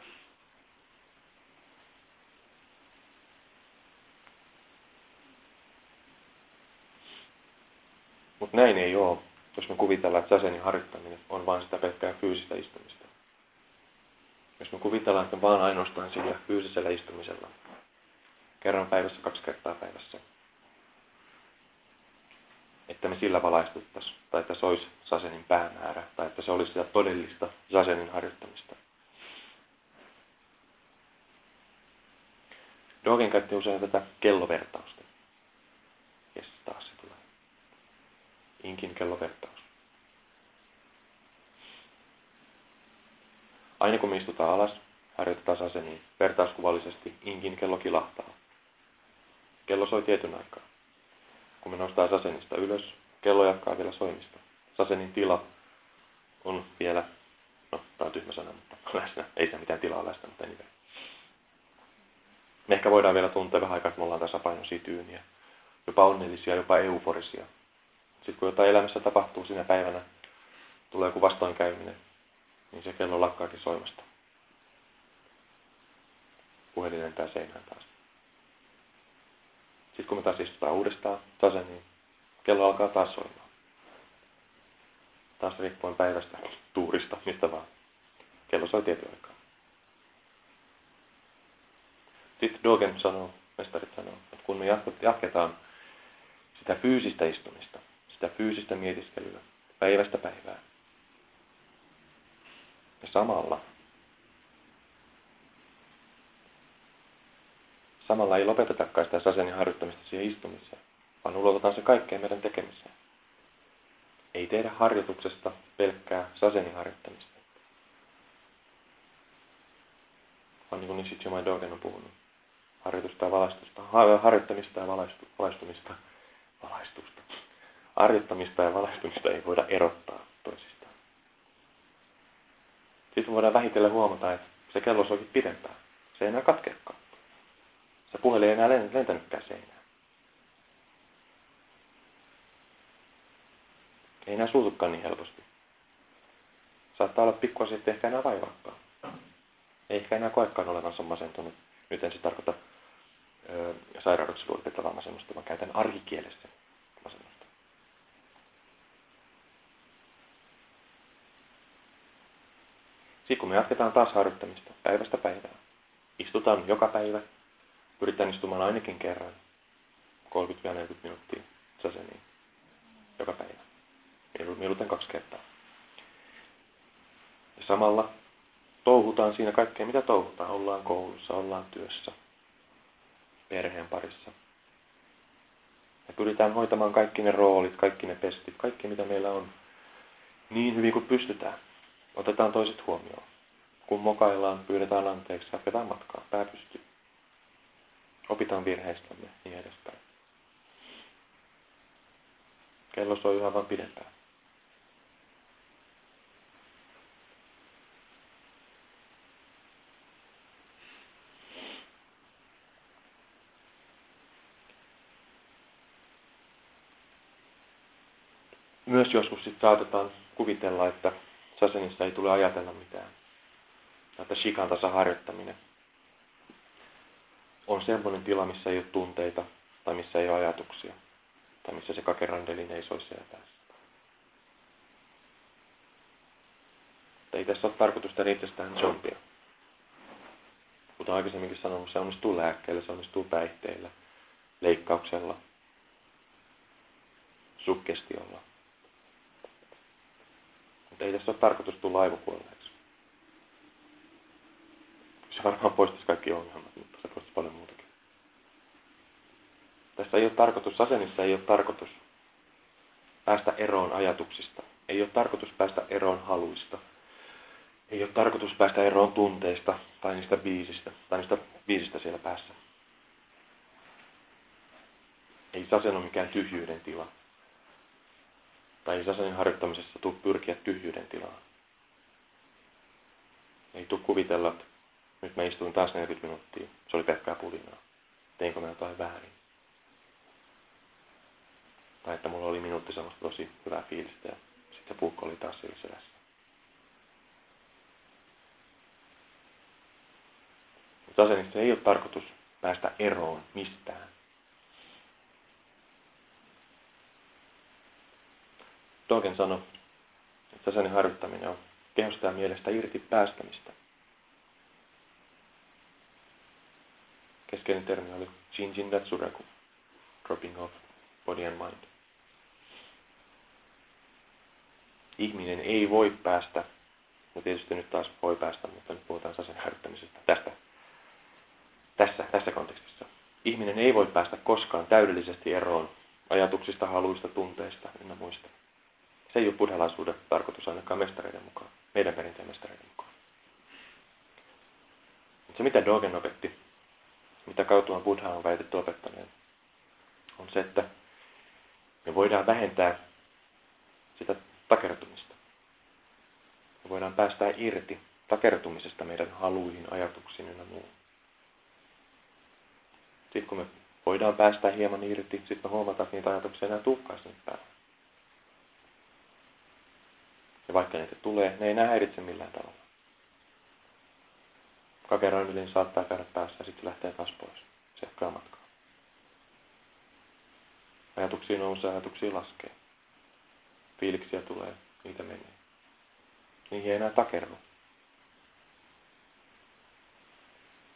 Mutta näin ei ole, jos me kuvitellaan, että sasenin harjoittaminen on vain sitä pelkkää fyysistä istumista. Jos me kuvitellaan, että vaan ainoastaan sillä fyysisellä istumisella, kerran päivässä, kaksi kertaa päivässä, että me sillä valaistuttaisiin, tai että se olisi sasenin päämäärä, tai että se olisi sitä todellista sasenin harjoittamista. Dogen käytti usein tätä kellovertausta. Jes, taas se tulee. Inkin kellovertaus. Aina kun me istutaan alas, harjoitetaan saseniin, vertauskuvallisesti Inkin kello kilahtaa. Kello soi tietyn aikaa. Kun me nostaa sasenista ylös, kello jatkaa vielä soimista. Sasenin tila on vielä, no tämä on tyhmä sana, mutta läsnä. Ei se mitään tilaa läsnä, mutta anyway. Me ehkä voidaan vielä tuntea vähän aikaa, että me ollaan tasapainoisia tyyniä. Jopa onnellisia, jopa euforisia. Sitten kun jotain elämässä tapahtuu sinä päivänä, tulee joku vastoinkäyminen, niin se kello lakkaakin soimasta. Puhelin lentää seinään taas. Sitten kun me taas istutaan uudestaan tasen, niin kello alkaa taas soimaan. Taas riippuen päivästä, tuurista, mistä vaan. Kello soi tietyn aikaa. Sitten Dogen sanoo, mestarit sanoo, että kun me jatketaan sitä fyysistä istumista, sitä fyysistä mietiskelyä päivästä päivään, ja samalla Samalla ei lopetetakaan sitä sasenin harjoittamista siihen istumiseen, vaan ulotetaan se kaikkeen meidän tekemiseen. Ei tehdä harjoituksesta pelkkää sasenin harjoittamista. Vaan niin kuin Nishijima Dogen on puhunut. Harjoitusta ja valaistusta. Harjoittamista ja valaistu, valaistumista. Valaistusta. Harjoittamista ja valaistumista ei voida erottaa toisistaan. Sitten voidaan vähitellen huomata, että se kello soikin pidempään. Se ei enää katkeakaan. Se puhelin ei enää lentänytkään seinään. Ei enää suutukaan niin helposti. Saattaa olla pikkuasiat ehkä enää vaivaakaan. Ei ehkä enää koekaan olevansa masentunut. Nyt en se tarkoita sairaudeksi luokiteltavaa masennusta, vaan käytän arkikielessä masennusta. Sitten kun me jatketaan taas harjoittamista päivästä päivään, istutaan joka päivä Pyritään istumaan ainakin kerran 30-40 minuuttia saseniin joka päivä. Mieluiten kaksi kertaa. Ja samalla touhutaan siinä kaikkea, mitä touhutaan. Ollaan koulussa, ollaan työssä, perheen parissa. Ja pyritään hoitamaan kaikki ne roolit, kaikki ne pestit, kaikki mitä meillä on niin hyvin kuin pystytään. Otetaan toiset huomioon. Kun mokaillaan, pyydetään anteeksi, jatketaan matkaa, pää pystyy. Opitaan virheistämme niin edespäin. Kello soi yhä vain pidempään. Myös joskus sitten saatetaan kuvitella, että sasenissa ei tule ajatella mitään. Että shikan tasa harjoittaminen on semmoinen tila, missä ei ole tunteita tai missä ei ole ajatuksia tai missä se kakerandelin ei soi siellä päässä. Mutta ei tässä ole tarkoitus tehdä itsestään. Kuten aikaisemminkin sanonut, se onnistuu lääkkeellä, se onnistuu päihteillä, leikkauksella, sukkestiolla. Mutta ei tässä ole tarkoitus tulla aivokuolleeksi. Se varmaan poistaisi kaikki ongelmat, mutta se poistaisi paljon muutakin. Tässä ei ole tarkoitus, asenissa ei ole tarkoitus päästä eroon ajatuksista. Ei ole tarkoitus päästä eroon haluista. Ei ole tarkoitus päästä eroon tunteista tai niistä biisistä, tai niistä biisistä siellä päässä. Ei sasen ole mikään tyhjyyden tila. Tai ei sasenin harjoittamisessa tule pyrkiä tyhjyyden tilaan. Ei tule kuvitella, että nyt mä istuin taas 40 minuuttia. Se oli pelkkää pulinaa. Teinkö mä jotain väärin? Tai että mulla oli minuutti semmoista tosi hyvää fiilistä ja sitten se puukko oli taas siellä selässä. Mutta asenissa ei ole tarkoitus päästä eroon mistään. Dogen sanoi, että asenin harjoittaminen on kehosta ja mielestä irti päästämistä. Keskeinen termi oli Shinjin Datsuraku, dropping off body and mind. Ihminen ei voi päästä, no tietysti nyt taas voi päästä, mutta nyt puhutaan sasen harjoittamisesta tästä, tässä, tässä kontekstissa. Ihminen ei voi päästä koskaan täydellisesti eroon ajatuksista, haluista, tunteista ynnä muista. Se ei ole buddhalaisuuden tarkoitus ainakaan mestareiden mukaan, meidän perinteen mestareiden mukaan. Mutta se mitä Dogen opetti, mitä Kautuan Buddha on väitetty opettaneen, on se, että me voidaan vähentää sitä takertumista. Me voidaan päästää irti takertumisesta meidän haluihin, ajatuksiin ja muuhun. Sitten kun me voidaan päästä hieman irti, sitten me huomataan, että niitä ajatuksia enää tulekaan sinne päälle. Ja vaikka niitä tulee, ne ei enää häiritse millään tavalla. Kakeran yli saattaa käydä päässä ja sitten lähtee taas pois. Se jatkaa matkaa. Ajatuksia nousee, ajatuksia laskee. Fiiliksiä tulee, niitä menee. Niihin ei enää takerru.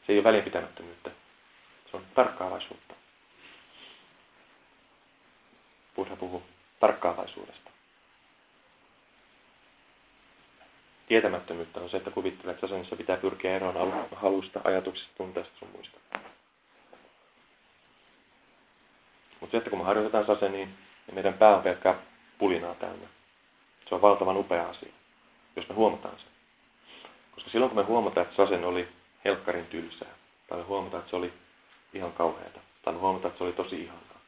Se ei ole välinpitämättömyyttä. Se on tarkkaavaisuutta. Buddha puhuu tarkkaavaisuudesta. Tietämättömyyttä on se, että kuvittelee, että asennissa pitää pyrkiä eroon halusta, ajatuksista, tunteista sun muista. Mutta sitten kun me harjoitetaan sase, niin meidän pää on pelkkää pulinaa täynnä. Se on valtavan upea asia, jos me huomataan se. Koska silloin kun me huomataan, että sasen oli helkkarin tylsää, tai me huomataan, että se oli ihan kauheata, tai me huomataan, että se oli tosi ihanaa,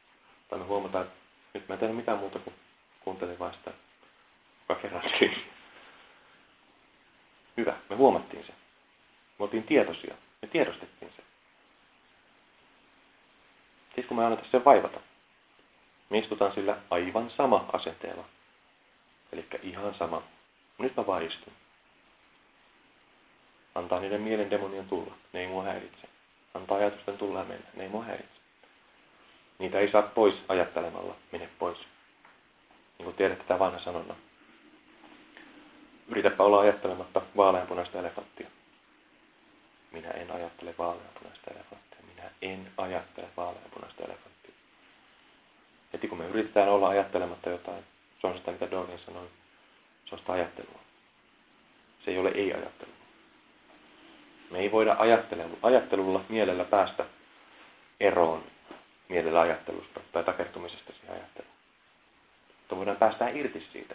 tai me huomataan, että nyt mä en tehnyt mitään muuta kuin kuuntelin vain sitä, kuka kerran Hyvä, me huomattiin se. Me oltiin tietoisia, me tiedostettiin se. Siis kun me annetaan sen vaivata, me istutaan sillä aivan sama asenteella. Eli ihan sama. Nyt mä vaan istun. Antaa niiden mielen demonien tulla. Ne ei mua häiritse. Antaa ajatusten tulla ja mennä. Ne ei mua häiritse. Niitä ei saa pois ajattelemalla. Mene pois. Niin kuin tiedätte tämä vanha sanonna. Yritäpä olla ajattelematta vaaleanpunaista elefanttia. Minä en ajattele vaaleanpunaista elefanttia. Minä en ajattele vaaleanpunaista elefanttia. Heti kun me yritetään olla ajattelematta jotain, se on sitä, mitä Dogen sanoi, se on sitä ajattelua. Se ei ole ei-ajattelua. Me ei voida ajattelulla mielellä päästä eroon mielellä ajattelusta tai takertumisesta siihen ajatteluun. Mutta voidaan päästä irti siitä.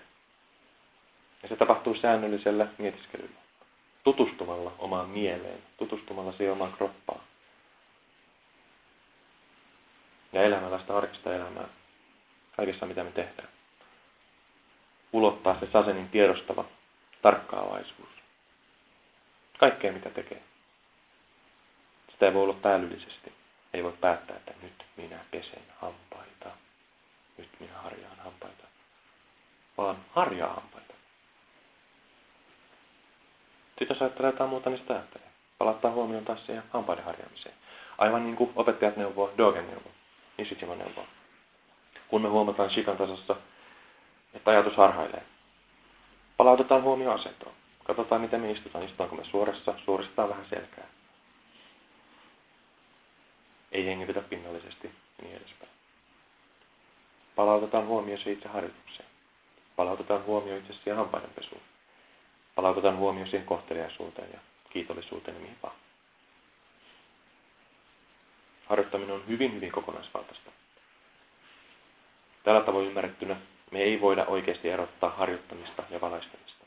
Ja se tapahtuu säännöllisellä mietiskelyllä. Tutustumalla omaan mieleen, tutustumalla siihen omaan kroppaan. Ja elämällä sitä arkista elämää kaikessa mitä me tehdään. Ulottaa se sasenin tiedostava tarkkaavaisuus. Kaikkea mitä tekee. Sitä ei voi olla päällisesti. Ei voi päättää, että nyt minä pesen hampaita. Nyt minä harjaan hampaita. Vaan harjaa hampaita. Sitten jos ajattelee jotain muuta, niin sitä ajattelee. Palauttaa huomioon taas siihen hampaiden harjaamiseen. Aivan niin kuin opettajat neuvoo, Dogen neuvoo, Nishijima neuvoo kun me huomataan shikan tasassa, että ajatus harhailee. Palautetaan huomio asentoon. Katsotaan, miten me istutaan. Istutaanko me suorassa, suoristetaan vähän selkää. ei hengitetä pinnallisesti ja niin edespäin. Palautetaan huomio se itse harjoitukseen. Palautetaan huomio itse siihen hampaidenpesuun. Palautetaan huomio siihen kohteliaisuuteen ja kiitollisuuteen ja mihin vaan. Harjoittaminen on hyvin, hyvin kokonaisvaltaista. Tällä tavoin ymmärrettynä me ei voida oikeasti erottaa harjoittamista ja valaistamista.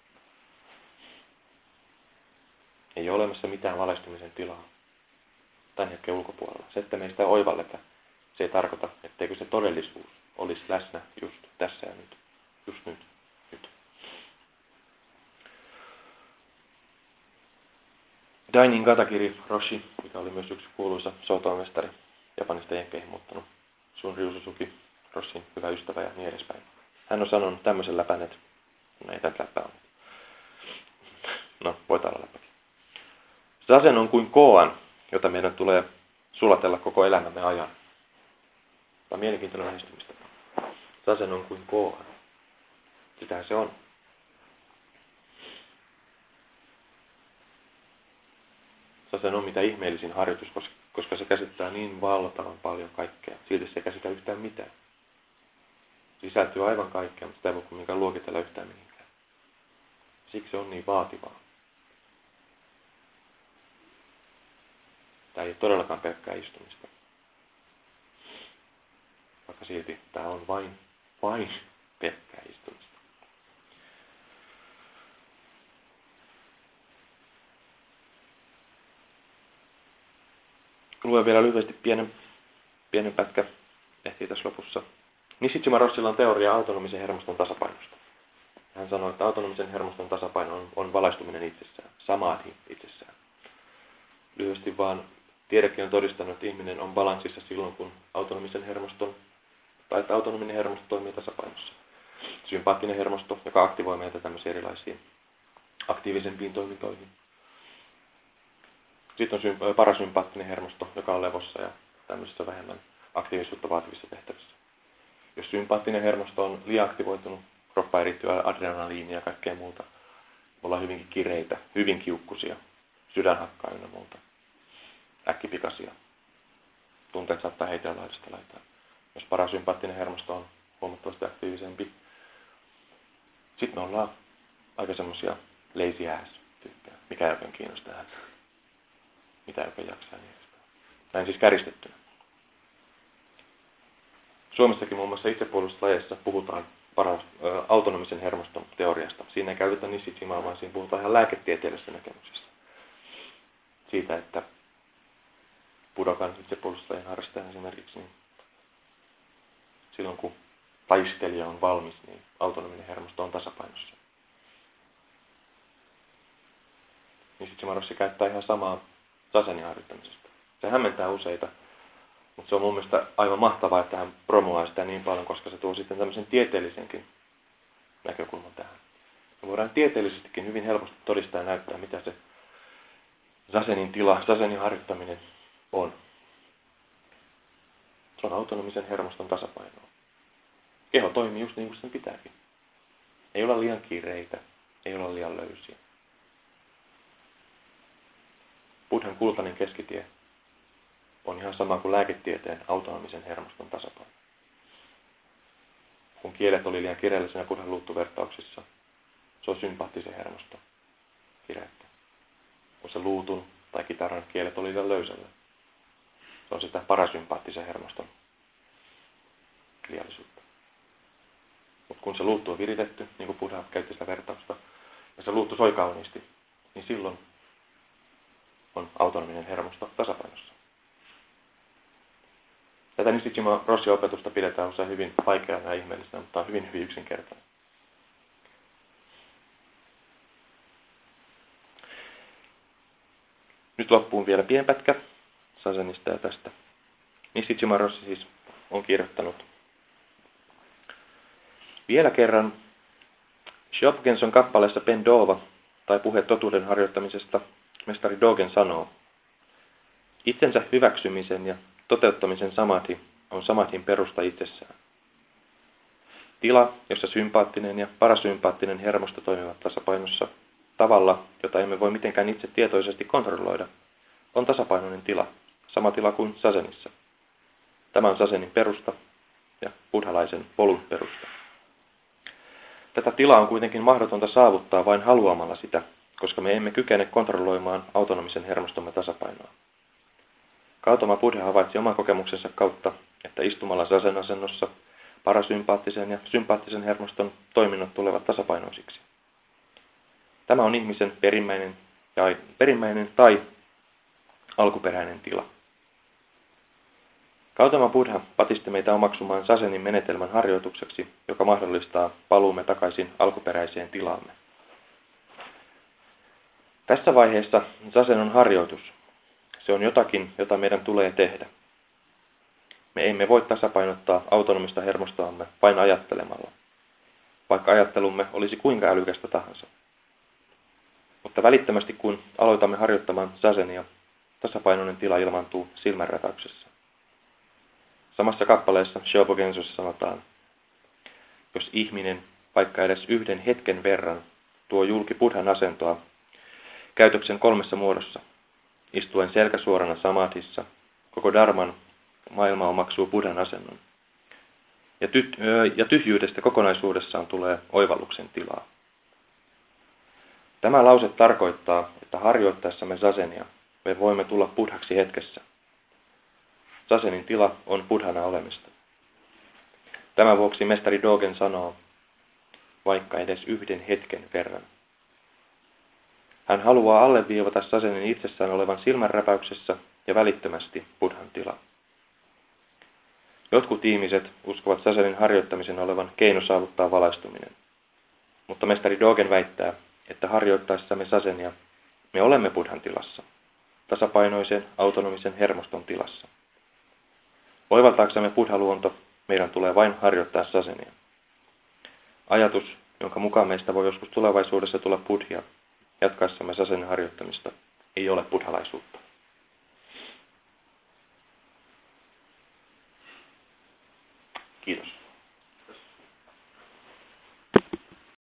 Ei ole olemassa mitään valaistumisen tilaa tämän hetken ulkopuolella. Se, että meistä oivalleta, se ei tarkoita, etteikö se todellisuus olisi läsnä just tässä ja nyt. Just nyt. nyt. Dainin Katakiri Roshi, mikä oli myös yksi kuuluisa sotomestari, Japanista jenkkeihin muuttanut, Sun Ryususuki, Rossin hyvä ystävä ja niin edespäin. Hän on sanonut tämmöisen läpän, että no ei ole. No, voi olla läpäkin. Sasen on kuin koan, jota meidän tulee sulatella koko elämämme ajan. Tämä on mielenkiintoinen lähestymistä. Sasen on kuin koan. Sitähän se on. Sasen on mitä ihmeellisin harjoitus, koska se käsittää niin valtavan paljon kaikkea. Silti se ei käsitä yhtään mitään. Sisältyy aivan kaikkea, mutta sitä ei voi kumminkaan luokitella yhtään mihinkään. Siksi se on niin vaativaa. Tämä ei ole todellakaan pelkkää istumista. Vaikka silti tämä on vain, vain pelkkää istumista. Luen vielä lyhyesti pienen, pienen pätkä ehtii tässä lopussa. Nishijima Rossilla on teoria autonomisen hermoston tasapainosta. Hän sanoi, että autonomisen hermoston tasapaino on, on valaistuminen itsessään, samadhi itsessään. Lyhyesti vaan Tiedekin on todistanut, että ihminen on balanssissa silloin, kun autonomisen hermoston, tai että autonominen hermosto toimii tasapainossa. Sympaattinen hermosto, joka aktivoi meitä tämmöisiin erilaisiin aktiivisempiin toimintoihin. Sitten on parasympaattinen hermosto, joka on levossa ja tämmöisissä vähemmän aktiivisuutta vaativissa tehtävissä. Jos sympaattinen hermosto on liian aktivoitunut, kroppa erittyy adrenaliinia ja kaikkea muuta. Me ollaan hyvinkin kireitä, hyvin kiukkusia, sydänhakkaa ja muuta äkkipikaisia. Tunteet saattaa heitellä laidasta laitaan. Jos parasympaattinen hermosto on huomattavasti aktiivisempi, sitten me ollaan aika semmoisia lazy ass tyyppejä. Mikä ei oikein kiinnostaa. Mitä oikein jaksaa niin Näin siis käristettynä. Suomessakin muun muassa itsepuolustuslajeissa puhutaan paras, ö, autonomisen hermoston teoriasta. Siinä ei käytetä Nishijimaa, vaan siinä puhutaan ihan lääketieteellisessä näkemyksessä. Siitä, että Budokan itsepuolustajien harrastajan esimerkiksi, niin silloin kun taistelija on valmis, niin autonominen hermosto on tasapainossa. Niin sitten käyttää ihan samaa sasenin harjoittamisesta. Se hämmentää useita, mutta se on mun mielestä aivan mahtavaa, että hän promoaa sitä niin paljon, koska se tuo sitten tämmöisen tieteellisenkin näkökulman tähän. Me voidaan tieteellisestikin hyvin helposti todistaa ja näyttää, mitä se sasenin tila, sasenin harjoittaminen on. Se on autonomisen hermoston tasapainoa. Keho toimii just niin kuin sen pitääkin. Ei olla liian kiireitä, ei olla liian löysiä. Buddhan kultainen keskitie on ihan sama kuin lääketieteen autonomisen hermoston tasapaino. Kun kielet oli liian kirjallisena Buddhan luuttuvertauksissa, se on sympaattisen hermosto kireyttä. Kun se luutun tai kitaran kielet oli liian löysällä, se on sitä parasympaattisen hermoston liiallisuutta. Mutta kun se luuttu on viritetty, niin kuin Buddha käytti sitä vertausta, ja se luuttu soi kauniisti, niin silloin on autonominen hermosto tasapainossa. Tätä Nishijima Rossi-opetusta pidetään usein hyvin vaikeana ja ihmeellisenä, mutta on hyvin, hyvin yksinkertainen. Nyt loppuun vielä pienpätkä Sasenista ja tästä. Nishijima Rossi siis on kirjoittanut vielä kerran Shopgenson kappaleessa Pendova tai puhe totuuden harjoittamisesta mestari Dogen sanoo, itsensä hyväksymisen ja toteuttamisen samadhi on samadhin perusta itsessään. Tila, jossa sympaattinen ja parasympaattinen hermosto toimivat tasapainossa tavalla, jota emme voi mitenkään itse tietoisesti kontrolloida, on tasapainoinen tila, sama tila kuin sasenissa. Tämä on sasenin perusta ja buddhalaisen polun perusta. Tätä tilaa on kuitenkin mahdotonta saavuttaa vain haluamalla sitä, koska me emme kykene kontrolloimaan autonomisen hermostomme tasapainoa. Kautama Buddha havaitsi oman kokemuksensa kautta, että istumalla sasen-asennossa parasympaattisen ja sympaattisen hermoston toiminnot tulevat tasapainoisiksi. Tämä on ihmisen perimmäinen, ja, perimmäinen tai alkuperäinen tila. Kautama Buddha patisti meitä omaksumaan Sasenin menetelmän harjoitukseksi, joka mahdollistaa paluumme takaisin alkuperäiseen tilaamme. Tässä vaiheessa Sasen on harjoitus. Se on jotakin, jota meidän tulee tehdä. Me emme voi tasapainottaa autonomista hermostoamme vain ajattelemalla, vaikka ajattelumme olisi kuinka älykästä tahansa. Mutta välittömästi kun aloitamme harjoittamaan sasenia, tasapainoinen tila ilmaantuu silmänräpäyksessä. Samassa kappaleessa Shobogensossa sanotaan, jos ihminen vaikka edes yhden hetken verran tuo julki buddhan asentoa käytöksen kolmessa muodossa, istuen selkäsuorana samadhissa, koko darman maailma omaksuu buddhan asennon. Ja, ty- ja tyhjyydestä kokonaisuudessaan tulee oivalluksen tilaa. Tämä lause tarkoittaa, että harjoittaessamme sasenia me voimme tulla buddhaksi hetkessä. Sasenin tila on buddhana olemista. Tämän vuoksi mestari Dogen sanoo, vaikka edes yhden hetken verran. Hän haluaa alleviivata sasenin itsessään olevan silmänräpäyksessä ja välittömästi buddhan tila. Jotkut ihmiset uskovat sasenin harjoittamisen olevan keino saavuttaa valaistuminen. Mutta mestari Dogen väittää, että harjoittaessamme sasenia me olemme buddhan tilassa, tasapainoisen autonomisen hermoston tilassa. Oivaltaaksemme buddha-luonto, meidän tulee vain harjoittaa sasenia. Ajatus, jonka mukaan meistä voi joskus tulevaisuudessa tulla buddhia, jatkaessamme sasen harjoittamista, ei ole buddhalaisuutta. Kiitos.